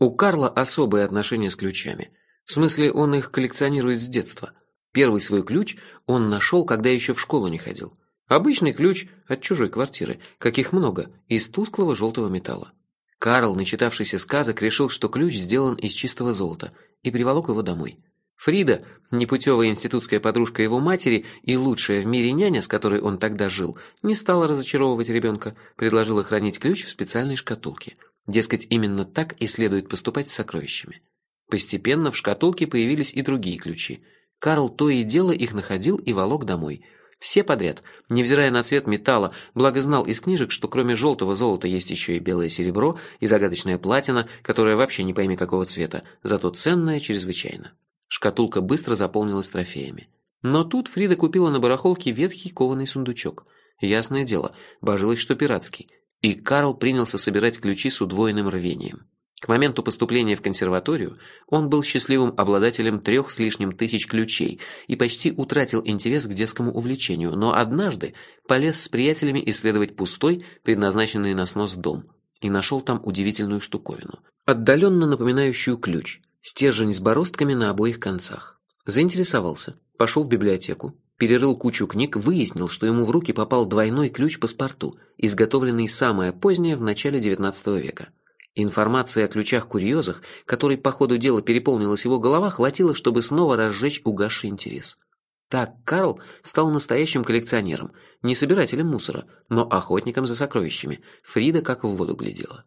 У Карла особые отношения с ключами. В смысле, он их коллекционирует с детства. Первый свой ключ он нашел, когда еще в школу не ходил. Обычный ключ от чужой квартиры, каких много, из тусклого желтого металла. Карл, начитавшийся сказок, решил, что ключ сделан из чистого золота, и приволок его домой. Фрида, непутевая институтская подружка его матери и лучшая в мире няня, с которой он тогда жил, не стала разочаровывать ребенка, предложила хранить ключ в специальной шкатулке. Дескать, именно так и следует поступать с сокровищами. Постепенно в шкатулке появились и другие ключи. Карл то и дело их находил и волок домой – все подряд, невзирая на цвет металла, благо знал из книжек, что кроме желтого золота есть еще и белое серебро и загадочная платина, которая вообще не пойми какого цвета, зато ценная чрезвычайно. Шкатулка быстро заполнилась трофеями. Но тут Фрида купила на барахолке ветхий кованый сундучок. Ясное дело, божилась, что пиратский. И Карл принялся собирать ключи с удвоенным рвением. К моменту поступления в консерваторию он был счастливым обладателем трех с лишним тысяч ключей и почти утратил интерес к детскому увлечению, но однажды полез с приятелями исследовать пустой, предназначенный на снос дом, и нашел там удивительную штуковину, отдаленно напоминающую ключ, стержень с бороздками на обоих концах. Заинтересовался, пошел в библиотеку, перерыл кучу книг, выяснил, что ему в руки попал двойной ключ-паспорту, изготовленный самое позднее в начале XIX века. Информации о ключах-курьезах, которой по ходу дела переполнилась его голова, хватило, чтобы снова разжечь угасший интерес. Так Карл стал настоящим коллекционером, не собирателем мусора, но охотником за сокровищами. Фрида как в воду глядела.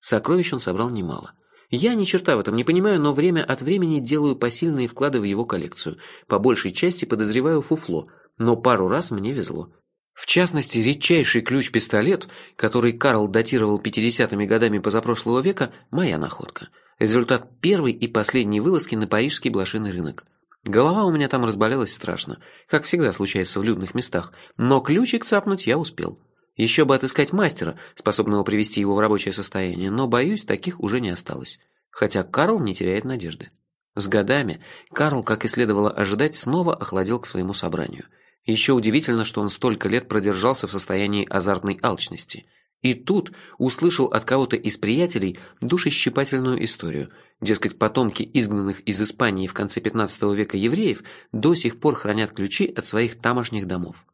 Сокровищ он собрал немало. Я ни черта в этом не понимаю, но время от времени делаю посильные вклады в его коллекцию. По большей части подозреваю фуфло, но пару раз мне везло. В частности, редчайший ключ-пистолет, который Карл датировал 50-ми годами позапрошлого века, моя находка. Результат первой и последней вылазки на парижский блошиный рынок. Голова у меня там разболелась страшно, как всегда случается в людных местах, но ключик цапнуть я успел. Еще бы отыскать мастера, способного привести его в рабочее состояние, но, боюсь, таких уже не осталось. Хотя Карл не теряет надежды. С годами Карл, как и следовало ожидать, снова охладел к своему собранию – еще удивительно, что он столько лет продержался в состоянии азартной алчности. И тут услышал от кого-то из приятелей душещипательную историю. Дескать, потомки изгнанных из Испании в конце 15 века евреев до сих пор хранят ключи от своих тамошних домов.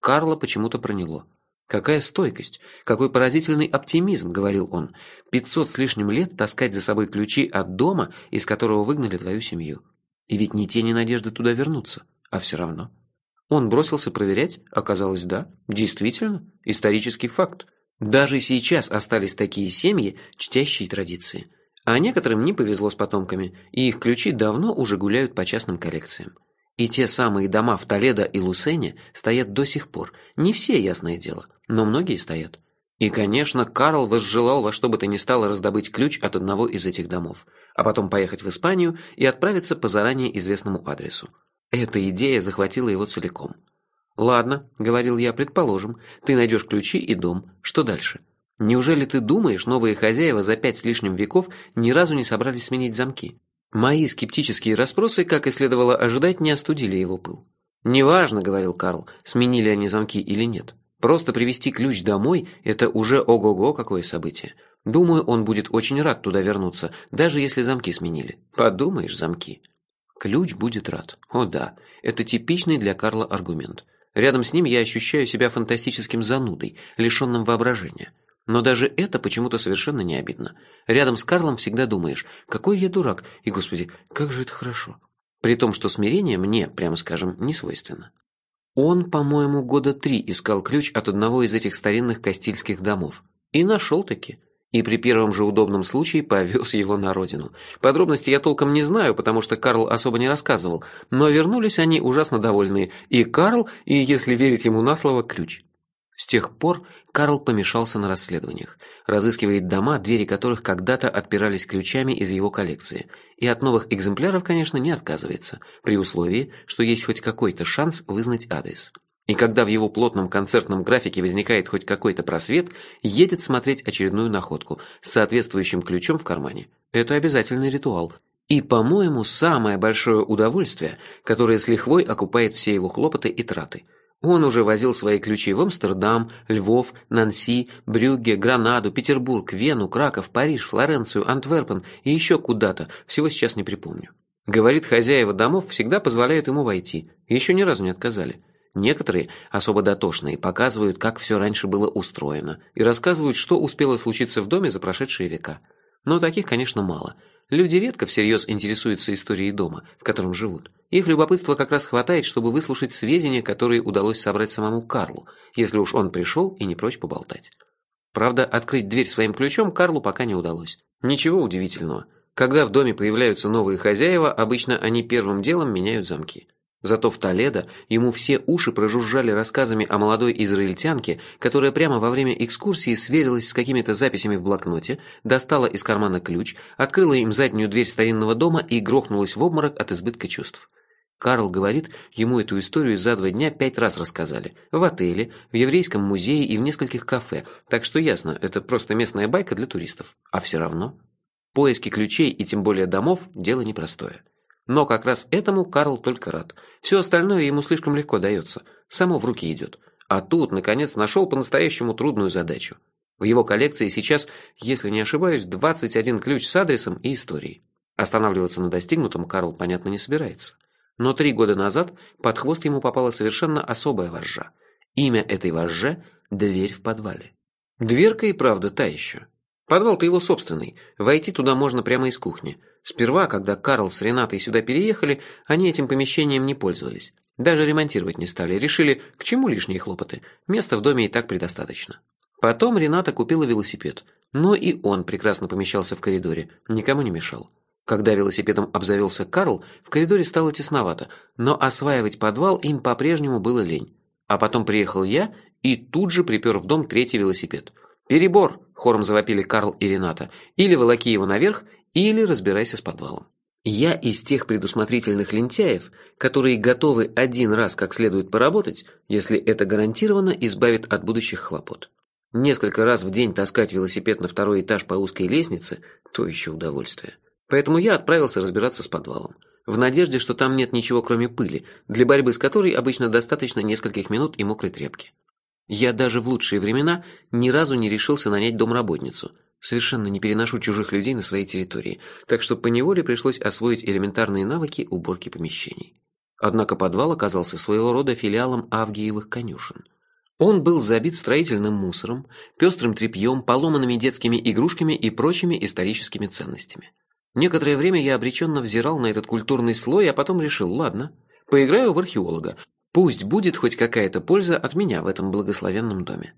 Карла почему-то проняло. «Какая стойкость! Какой поразительный оптимизм!» — говорил он. «Пятьсот с лишним лет таскать за собой ключи от дома, из которого выгнали твою семью. И ведь ни тени надежды туда вернуться, а все равно». Он бросился проверять, оказалось, да, действительно, исторический факт. Даже сейчас остались такие семьи, чтящие традиции. А некоторым не повезло с потомками, и их ключи давно уже гуляют по частным коллекциям. И те самые дома в Толедо и Лусене стоят до сих пор. Не все, ясное дело, но многие стоят. И, конечно, Карл возжелал во что бы то ни стало раздобыть ключ от одного из этих домов, а потом поехать в Испанию и отправиться по заранее известному адресу. Эта идея захватила его целиком. «Ладно», — говорил я, — «предположим, ты найдешь ключи и дом. Что дальше? Неужели ты думаешь, новые хозяева за пять с лишним веков ни разу не собрались сменить замки?» Мои скептические расспросы, как и следовало ожидать, не остудили его пыл. «Неважно», — говорил Карл, — «сменили они замки или нет. Просто привести ключ домой — это уже ого-го какое событие. Думаю, он будет очень рад туда вернуться, даже если замки сменили. Подумаешь, замки». Ключ будет рад. О да, это типичный для Карла аргумент. Рядом с ним я ощущаю себя фантастическим занудой, лишенным воображения. Но даже это почему-то совершенно не обидно. Рядом с Карлом всегда думаешь, какой я дурак, и, господи, как же это хорошо. При том, что смирение мне, прямо скажем, не свойственно. Он, по-моему, года три искал ключ от одного из этих старинных кастильских домов. И нашел-таки и при первом же удобном случае повез его на родину. Подробности я толком не знаю, потому что Карл особо не рассказывал, но вернулись они ужасно довольные, и Карл, и, если верить ему на слово, ключ. С тех пор Карл помешался на расследованиях, разыскивает дома, двери которых когда-то отпирались ключами из его коллекции, и от новых экземпляров, конечно, не отказывается, при условии, что есть хоть какой-то шанс вызнать адрес. И когда в его плотном концертном графике возникает хоть какой-то просвет, едет смотреть очередную находку с соответствующим ключом в кармане. Это обязательный ритуал. И, по-моему, самое большое удовольствие, которое с лихвой окупает все его хлопоты и траты. Он уже возил свои ключи в Амстердам, Львов, Нанси, Брюгге, Гранаду, Петербург, Вену, Краков, Париж, Флоренцию, Антверпен и еще куда-то, всего сейчас не припомню. Говорит, хозяева домов всегда позволяют ему войти, еще ни разу не отказали. Некоторые, особо дотошные, показывают, как все раньше было устроено, и рассказывают, что успело случиться в доме за прошедшие века. Но таких, конечно, мало. Люди редко всерьез интересуются историей дома, в котором живут. Их любопытства как раз хватает, чтобы выслушать сведения, которые удалось собрать самому Карлу, если уж он пришел и не прочь поболтать. Правда, открыть дверь своим ключом Карлу пока не удалось. Ничего удивительного. Когда в доме появляются новые хозяева, обычно они первым делом меняют замки. Зато в Толедо ему все уши прожужжали рассказами о молодой израильтянке, которая прямо во время экскурсии сверилась с какими-то записями в блокноте, достала из кармана ключ, открыла им заднюю дверь старинного дома и грохнулась в обморок от избытка чувств. Карл говорит, ему эту историю за два дня пять раз рассказали. В отеле, в еврейском музее и в нескольких кафе. Так что ясно, это просто местная байка для туристов. А все равно. Поиски ключей и тем более домов – дело непростое. Но как раз этому Карл только рад. Все остальное ему слишком легко дается, само в руки идет. А тут, наконец, нашел по-настоящему трудную задачу. В его коллекции сейчас, если не ошибаюсь, 21 ключ с адресом и историей. Останавливаться на достигнутом Карл, понятно, не собирается. Но три года назад под хвост ему попала совершенно особая вожжа. Имя этой вожжи – дверь в подвале. Дверка и правда та еще. Подвал-то его собственный, войти туда можно прямо из кухни – Сперва, когда Карл с Ренатой сюда переехали, они этим помещением не пользовались. Даже ремонтировать не стали, решили, к чему лишние хлопоты, места в доме и так предостаточно. Потом Рената купила велосипед, но и он прекрасно помещался в коридоре, никому не мешал. Когда велосипедом обзавелся Карл, в коридоре стало тесновато, но осваивать подвал им по-прежнему было лень. А потом приехал я и тут же припер в дом третий велосипед. «Перебор!» – хором завопили Карл и Рената. «Или волоки его наверх, или разбирайся с подвалом. Я из тех предусмотрительных лентяев, которые готовы один раз как следует поработать, если это гарантированно избавит от будущих хлопот. Несколько раз в день таскать велосипед на второй этаж по узкой лестнице – то еще удовольствие. Поэтому я отправился разбираться с подвалом. В надежде, что там нет ничего кроме пыли, для борьбы с которой обычно достаточно нескольких минут и мокрой тряпки. Я даже в лучшие времена ни разу не решился нанять домработницу – Совершенно не переношу чужих людей на своей территории, так что поневоле пришлось освоить элементарные навыки уборки помещений. Однако подвал оказался своего рода филиалом Авгиевых конюшен. Он был забит строительным мусором, пестрым тряпьем, поломанными детскими игрушками и прочими историческими ценностями. Некоторое время я обреченно взирал на этот культурный слой, а потом решил, ладно, поиграю в археолога. Пусть будет хоть какая-то польза от меня в этом благословенном доме.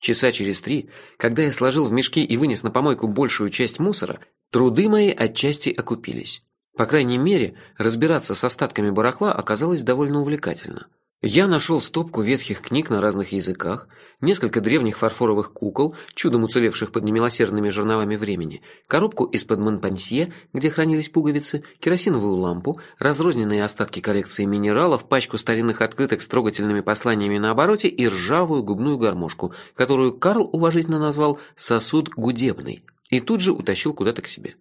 Часа через три, когда я сложил в мешки и вынес на помойку большую часть мусора, труды мои отчасти окупились. По крайней мере, разбираться с остатками барахла оказалось довольно увлекательно. Я нашел стопку ветхих книг на разных языках, несколько древних фарфоровых кукол, чудом уцелевших под немилосердными жерновами времени, коробку из-под монпансье, где хранились пуговицы, керосиновую лампу, разрозненные остатки коллекции минералов, пачку старинных открыток с трогательными посланиями на обороте и ржавую губную гармошку, которую Карл уважительно назвал «сосуд гудебный», и тут же утащил куда-то к себе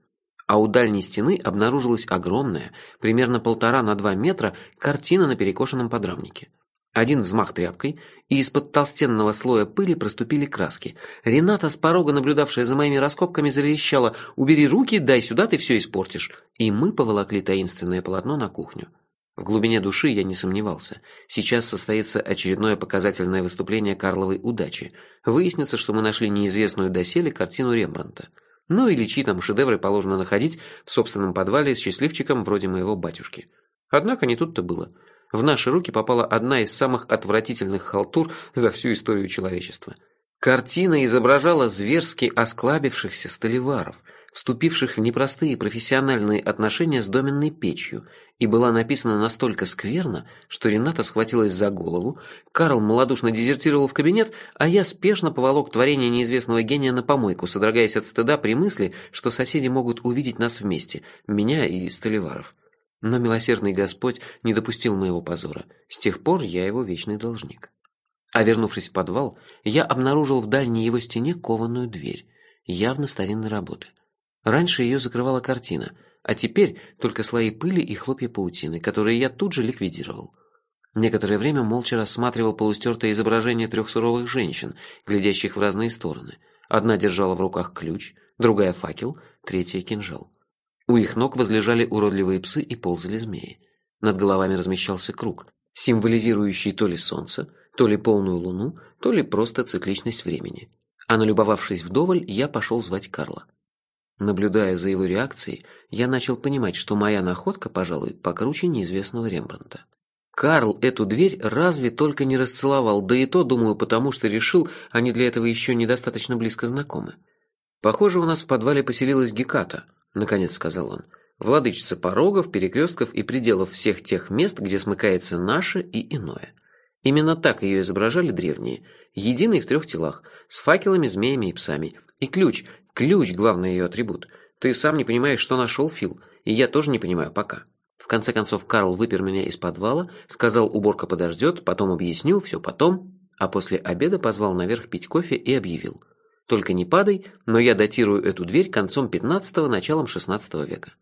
а у дальней стены обнаружилась огромная, примерно полтора на два метра, картина на перекошенном подрамнике. Один взмах тряпкой, и из-под толстенного слоя пыли проступили краски. Рената, с порога наблюдавшая за моими раскопками, заверещала «Убери руки, дай сюда, ты все испортишь!» И мы поволокли таинственное полотно на кухню. В глубине души я не сомневался. Сейчас состоится очередное показательное выступление Карловой удачи. Выяснится, что мы нашли неизвестную доселе картину Рембранта. Ну или чьи там шедевры положено находить в собственном подвале с счастливчиком вроде моего батюшки. Однако не тут-то было. В наши руки попала одна из самых отвратительных халтур за всю историю человечества. Картина изображала зверски осклабившихся столеваров, вступивших в непростые профессиональные отношения с доменной печью – и была написана настолько скверно, что Рената схватилась за голову, Карл малодушно дезертировал в кабинет, а я спешно поволок творение неизвестного гения на помойку, содрогаясь от стыда при мысли, что соседи могут увидеть нас вместе, меня и Столиваров. Но милосердный Господь не допустил моего позора. С тех пор я его вечный должник. А вернувшись в подвал, я обнаружил в дальней его стене кованую дверь, явно старинной работы. Раньше ее закрывала картина – а теперь только слои пыли и хлопья паутины, которые я тут же ликвидировал. Некоторое время молча рассматривал полустертое изображение трех суровых женщин, глядящих в разные стороны. Одна держала в руках ключ, другая факел, третья кинжал. У их ног возлежали уродливые псы и ползали змеи. Над головами размещался круг, символизирующий то ли солнце, то ли полную луну, то ли просто цикличность времени. А налюбовавшись вдоволь, я пошел звать Карла. Наблюдая за его реакцией, я начал понимать, что моя находка, пожалуй, покруче неизвестного Рембрандта. Карл эту дверь разве только не расцеловал, да и то, думаю, потому что решил, они для этого еще недостаточно близко знакомы. «Похоже, у нас в подвале поселилась Геката», — наконец сказал он. «Владычица порогов, перекрестков и пределов всех тех мест, где смыкается наше и иное». Именно так ее изображали древние, единой в трех телах, с факелами, змеями и псами. И ключ, ключ – главный ее атрибут. Ты сам не понимаешь, что нашел, Фил, и я тоже не понимаю пока. В конце концов, Карл выпер меня из подвала, сказал, уборка подождет, потом объяснил, все потом, а после обеда позвал наверх пить кофе и объявил. Только не падай, но я датирую эту дверь концом 15-го, началом 16 века.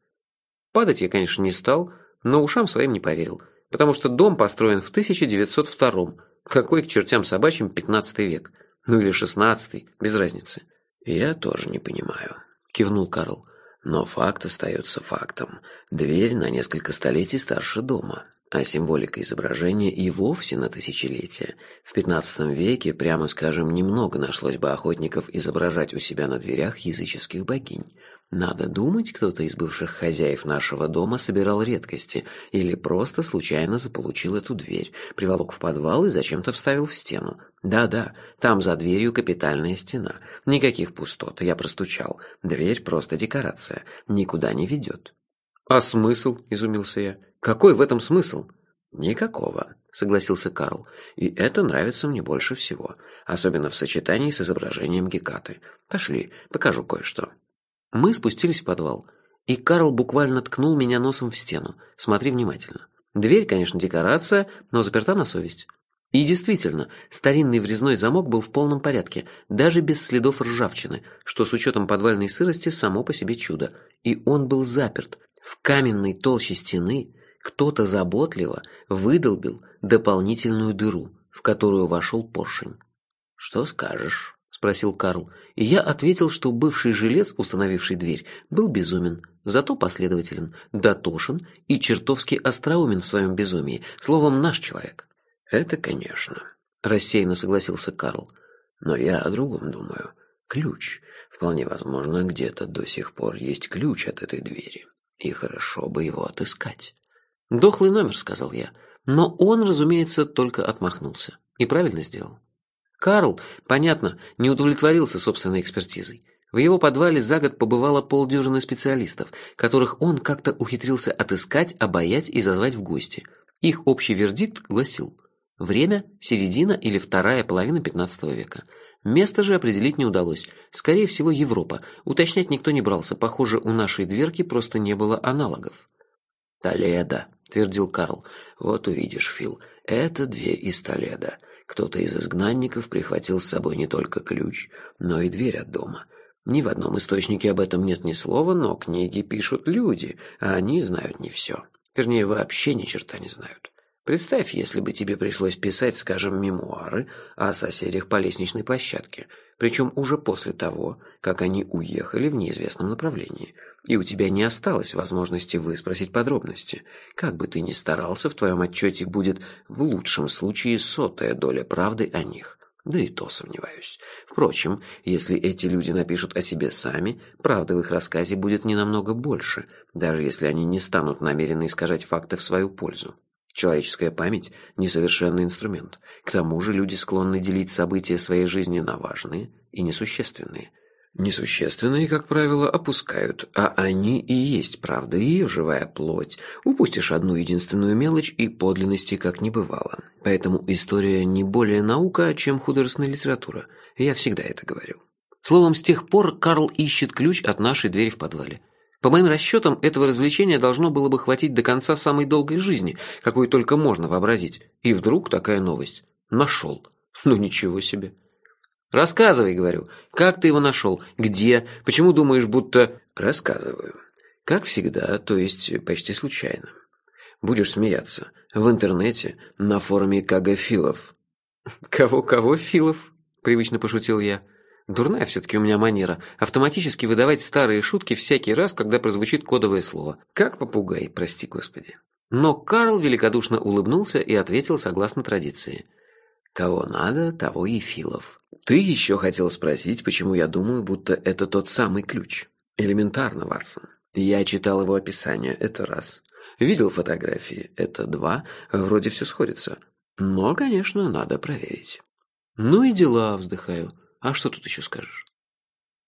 Падать я, конечно, не стал, но ушам своим не поверил – потому что дом построен в 1902 Какой к чертям собачьим 15 век? Ну или 16 без разницы. «Я тоже не понимаю», – кивнул Карл. «Но факт остается фактом. Дверь на несколько столетий старше дома, а символика изображения и вовсе на тысячелетия. В XV веке, прямо скажем, немного нашлось бы охотников изображать у себя на дверях языческих богинь. Надо думать, кто-то из бывших хозяев нашего дома собирал редкости или просто случайно заполучил эту дверь, приволок в подвал и зачем-то вставил в стену. Да-да, там за дверью капитальная стена. Никаких пустот, я простучал. Дверь просто декорация, никуда не ведет. «А смысл?» – изумился я. «Какой в этом смысл?» «Никакого», – согласился Карл. «И это нравится мне больше всего, особенно в сочетании с изображением Гекаты. Пошли, покажу кое-что». Мы спустились в подвал, и Карл буквально ткнул меня носом в стену. Смотри внимательно. Дверь, конечно, декорация, но заперта на совесть. И действительно, старинный врезной замок был в полном порядке, даже без следов ржавчины, что с учетом подвальной сырости само по себе чудо. И он был заперт. В каменной толще стены кто-то заботливо выдолбил дополнительную дыру, в которую вошел поршень. «Что скажешь?» – спросил Карл и я ответил, что бывший жилец, установивший дверь, был безумен, зато последователен, дотошен и чертовски остроумен в своем безумии, словом, наш человек. «Это, конечно», – рассеянно согласился Карл. «Но я о другом думаю. Ключ. Вполне возможно, где-то до сих пор есть ключ от этой двери, и хорошо бы его отыскать». «Дохлый номер», – сказал я, но он, разумеется, только отмахнулся. И правильно сделал. Карл, понятно, не удовлетворился собственной экспертизой. В его подвале за год побывало полдюжины специалистов, которых он как-то ухитрился отыскать, обаять и зазвать в гости. Их общий вердикт гласил «Время – середина или вторая половина 15 века». Место же определить не удалось. Скорее всего, Европа. Уточнять никто не брался. Похоже, у нашей дверки просто не было аналогов. «Толедо», – твердил Карл. «Вот увидишь, Фил, это дверь из Толедо. Кто-то из изгнанников прихватил с собой не только ключ, но и дверь от дома. Ни в одном источнике об этом нет ни слова, но книги пишут люди, а они знают не все. Вернее, вообще ни черта не знают. Представь, если бы тебе пришлось писать, скажем, мемуары о соседях по лестничной площадке, причем уже после того, как они уехали в неизвестном направлении – и у тебя не осталось возможности выспросить подробности. Как бы ты ни старался, в твоем отчете будет в лучшем случае сотая доля правды о них. Да и то сомневаюсь. Впрочем, если эти люди напишут о себе сами, правды в их рассказе будет не намного больше, даже если они не станут намеренно искажать факты в свою пользу. Человеческая память – несовершенный инструмент. К тому же люди склонны делить события своей жизни на важные и несущественные – Несущественные, как правило, опускают, а они и есть правда, ее живая плоть. Упустишь одну единственную мелочь, и подлинности как не бывало. Поэтому история не более наука, чем художественная литература. Я всегда это говорил. Словом, с тех пор Карл ищет ключ от нашей двери в подвале. По моим расчетам, этого развлечения должно было бы хватить до конца самой долгой жизни, какую только можно вообразить. И вдруг такая новость. Нашел. Ну ничего себе. «Рассказывай», — говорю. «Как ты его нашел? Где? Почему думаешь, будто...» «Рассказываю. Как всегда, то есть почти случайно. Будешь смеяться. В интернете, на форуме КГ «Кого-кого Филов?» – привычно пошутил я. Дурная все-таки у меня манера – автоматически выдавать старые шутки всякий раз, когда прозвучит кодовое слово. Как попугай, прости господи. Но Карл великодушно улыбнулся и ответил согласно традиции. «Кого надо, того и Филов. Ты еще хотел спросить, почему я думаю, будто это тот самый ключ. Элементарно, Ватсон. Я читал его описание, это раз. Видел фотографии, это два. Вроде все сходится. Но, конечно, надо проверить». «Ну и дела», – вздыхаю. «А что тут еще скажешь?»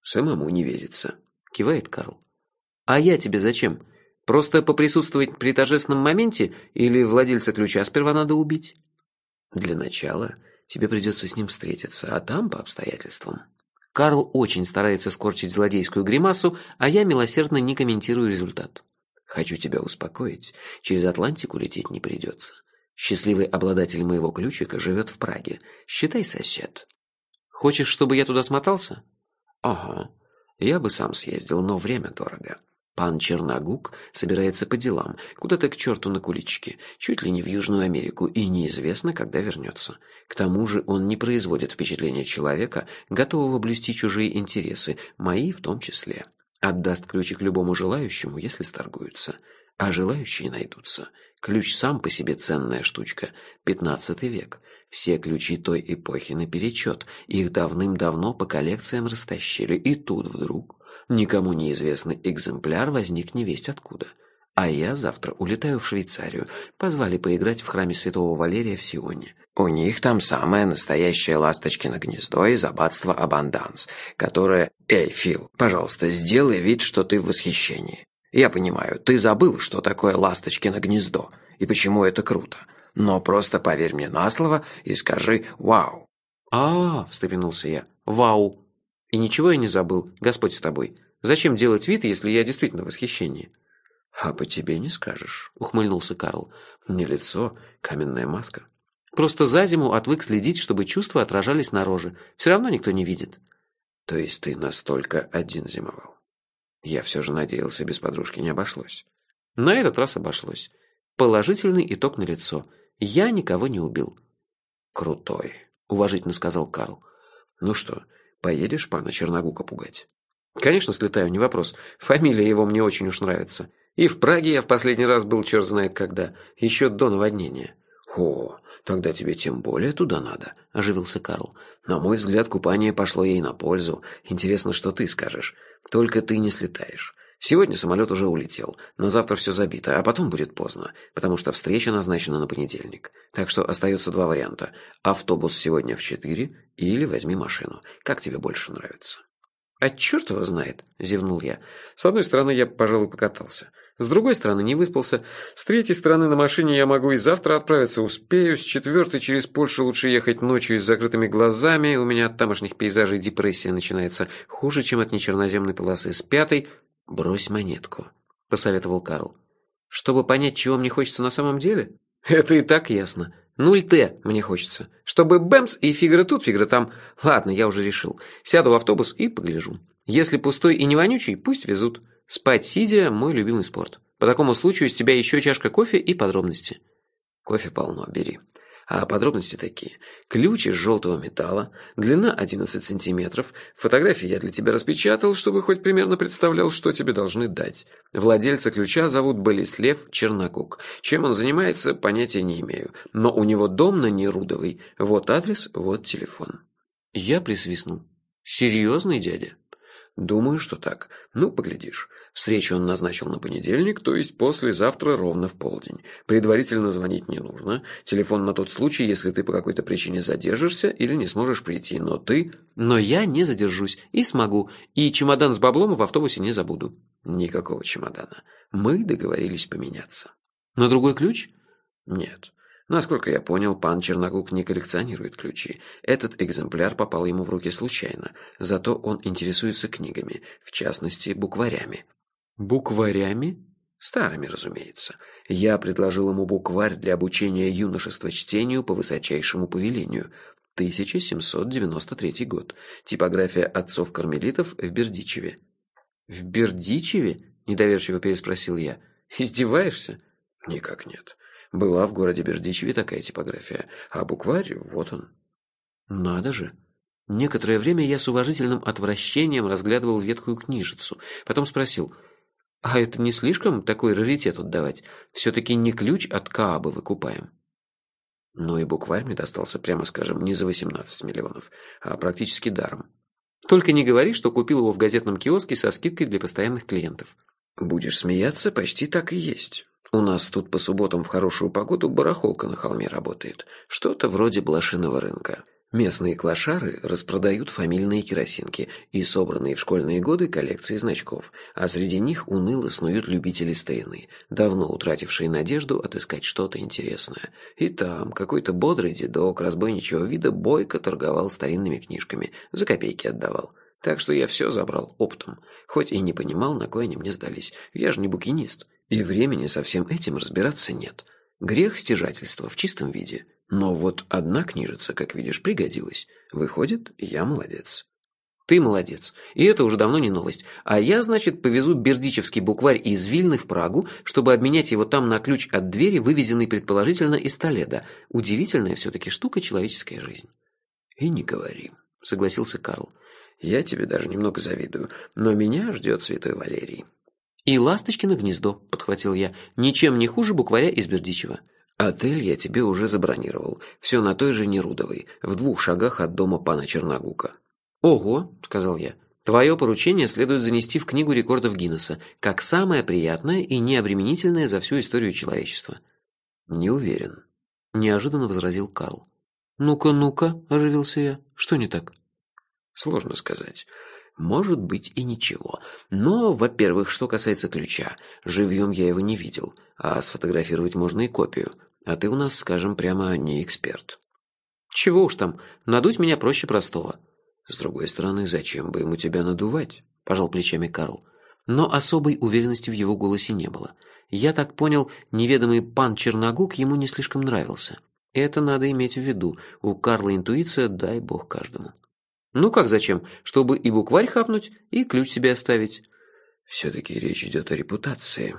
«Самому не верится», – кивает Карл. «А я тебе зачем? Просто поприсутствовать при торжественном моменте или владельца ключа сперва надо убить? Для начала тебе придется с ним встретиться, а там по обстоятельствам. Карл очень старается скорчить злодейскую гримасу, а я милосердно не комментирую результат. Хочу тебя успокоить, через Атлантику лететь не придется. Счастливый обладатель моего ключика живет в Праге. Считай сосед. Хочешь, чтобы я туда смотался? Ага. Я бы сам съездил, но время дорого. Пан Черногук собирается по делам, куда-то к черту на куличке, чуть ли не в Южную Америку, и неизвестно, когда вернется. К тому же он не производит впечатления человека, готового блюсти чужие интересы, мои в том числе. Отдаст ключик любому желающему, если сторгуются. А желающие найдутся. Ключ сам по себе ценная штучка. Пятнадцатый век. Все ключи той эпохи наперечет. Их давным-давно по коллекциям растащили. И тут вдруг Никому неизвестный экземпляр возник невесть откуда. А я завтра улетаю в Швейцарию. Позвали поиграть в храме Святого Валерия в Сионе. У них там самое настоящее ласточкино гнездо из аббатства Абанданс, которое... Эй, Фил, пожалуйста, сделай вид, что ты в восхищении. Я понимаю, ты забыл, что такое ласточкино гнездо и почему это круто. Но просто поверь мне на слово и скажи «Вау». «А, -а, -а встрепенулся я. «Вау». И ничего я не забыл, Господь с тобой. Зачем делать вид, если я действительно в восхищении?» «А по тебе не скажешь», — ухмыльнулся Карл. «Не лицо, каменная маска». «Просто за зиму отвык следить, чтобы чувства отражались на роже. Все равно никто не видит». «То есть ты настолько один зимовал?» Я все же надеялся, без подружки не обошлось. На этот раз обошлось. Положительный итог на лицо. Я никого не убил. «Крутой», — уважительно сказал Карл. «Ну что, Поедешь пана Черногука пугать?» «Конечно, слетаю, не вопрос. Фамилия его мне очень уж нравится. И в Праге я в последний раз был черт знает когда, еще до наводнения». «О, тогда тебе тем более туда надо», – оживился Карл. «На мой взгляд, купание пошло ей на пользу. Интересно, что ты скажешь. Только ты не слетаешь. Сегодня самолет уже улетел, на завтра все забито, а потом будет поздно, потому что встреча назначена на понедельник. Так что остается два варианта. Автобус сегодня в четыре или возьми машину. Как тебе больше нравится? «А черт его знает», – зевнул я. «С одной стороны, я, пожалуй, покатался. С другой стороны, не выспался. С третьей стороны, на машине я могу и завтра отправиться успею. С четвертой, через Польшу лучше ехать ночью с закрытыми глазами. У меня от тамошних пейзажей депрессия начинается хуже, чем от нечерноземной полосы. С пятой «Брось монетку», – посоветовал Карл. «Чтобы понять, чего мне хочется на самом деле? Это и так ясно. Нуль Т мне хочется. Чтобы бэмс и фигры тут, фигры там. Ладно, я уже решил. Сяду в автобус и погляжу. Если пустой и не вонючий, пусть везут. Спать сидя – мой любимый спорт. По такому случаю с тебя еще чашка кофе и подробности». «Кофе полно, бери», а подробности такие. Ключ из желтого металла, длина 11 сантиметров. Фотографии я для тебя распечатал, чтобы хоть примерно представлял, что тебе должны дать. Владельца ключа зовут Болеслев Черногук. Чем он занимается, понятия не имею. Но у него дом на Нерудовой. Вот адрес, вот телефон. Я присвистнул. Серьезный дядя? Думаю, что так. Ну, поглядишь. Встречу он назначил на понедельник, то есть послезавтра ровно в полдень. Предварительно звонить не нужно. Телефон на тот случай, если ты по какой-то причине задержишься или не сможешь прийти, но ты... Но я не задержусь и смогу, и чемодан с баблом в автобусе не забуду. Никакого чемодана. Мы договорились поменяться. На другой ключ? Нет. Насколько я понял, пан Черногук не коллекционирует ключи. Этот экземпляр попал ему в руки случайно, зато он интересуется книгами, в частности, букварями. Букварями? Старыми, разумеется. Я предложил ему букварь для обучения юношества чтению по высочайшему повелению. 1793 год. Типография отцов-кармелитов в Бердичеве. «В Бердичеве?» – недоверчиво переспросил я. «Издеваешься?» Никак нет. Была в городе Бердичеве такая типография, а букварь вот он. Надо же. Некоторое время я с уважительным отвращением разглядывал ветхую книжицу, потом спросил, а это не слишком такой раритет отдавать? Все-таки не ключ от Каабы выкупаем. Ну и букварь мне достался, прямо скажем, не за 18 миллионов, а практически даром. Только не говори, что купил его в газетном киоске со скидкой для постоянных клиентов. Будешь смеяться, почти так и есть. У нас тут по субботам в хорошую погоду барахолка на холме работает. Что-то вроде блошиного рынка. Местные клошары распродают фамильные керосинки и собранные в школьные годы коллекции значков, а среди них уныло снуют любители старины, давно утратившие надежду отыскать что-то интересное. И там какой-то бодрый дедок разбойничьего вида бойко торговал старинными книжками, за копейки отдавал. Так что я все забрал оптом, хоть и не понимал, на кой они мне сдались. Я же не букинист, и времени со всем этим разбираться нет. Грех стяжательства в чистом виде – но вот одна книжица, как видишь, пригодилась. Выходит, я молодец. Ты молодец. И это уже давно не новость. А я, значит, повезу бердичевский букварь из Вильны в Прагу, чтобы обменять его там на ключ от двери, вывезенный предположительно из Толеда. Удивительная все-таки штука человеческая жизнь. И не говори, согласился Карл. Я тебе даже немного завидую, но меня ждет святой Валерий. И ласточкино гнездо, подхватил я, ничем не хуже букваря из Бердичева. «Отель я тебе уже забронировал. Все на той же Нерудовой, в двух шагах от дома пана Черногука». «Ого», — сказал я, — «твое поручение следует занести в книгу рекордов Гиннесса, как самое приятное и необременительное за всю историю человечества». «Не уверен», — неожиданно возразил Карл. «Ну-ка, ну-ка», — оживился я, — «что не так?» «Сложно сказать». Может быть и ничего. Но, во-первых, что касается ключа, живьем я его не видел, а сфотографировать можно и копию. А ты у нас, скажем прямо, не эксперт. Чего уж там, надуть меня проще простого. С другой стороны, зачем бы ему тебя надувать? Пожал плечами Карл. Но особой уверенности в его голосе не было. Я так понял, неведомый пан Черногук ему не слишком нравился. Это надо иметь в виду. У Карла интуиция, дай бог каждому. Ну как зачем? Чтобы и букварь хапнуть, и ключ себе оставить. Все-таки речь идет о репутации,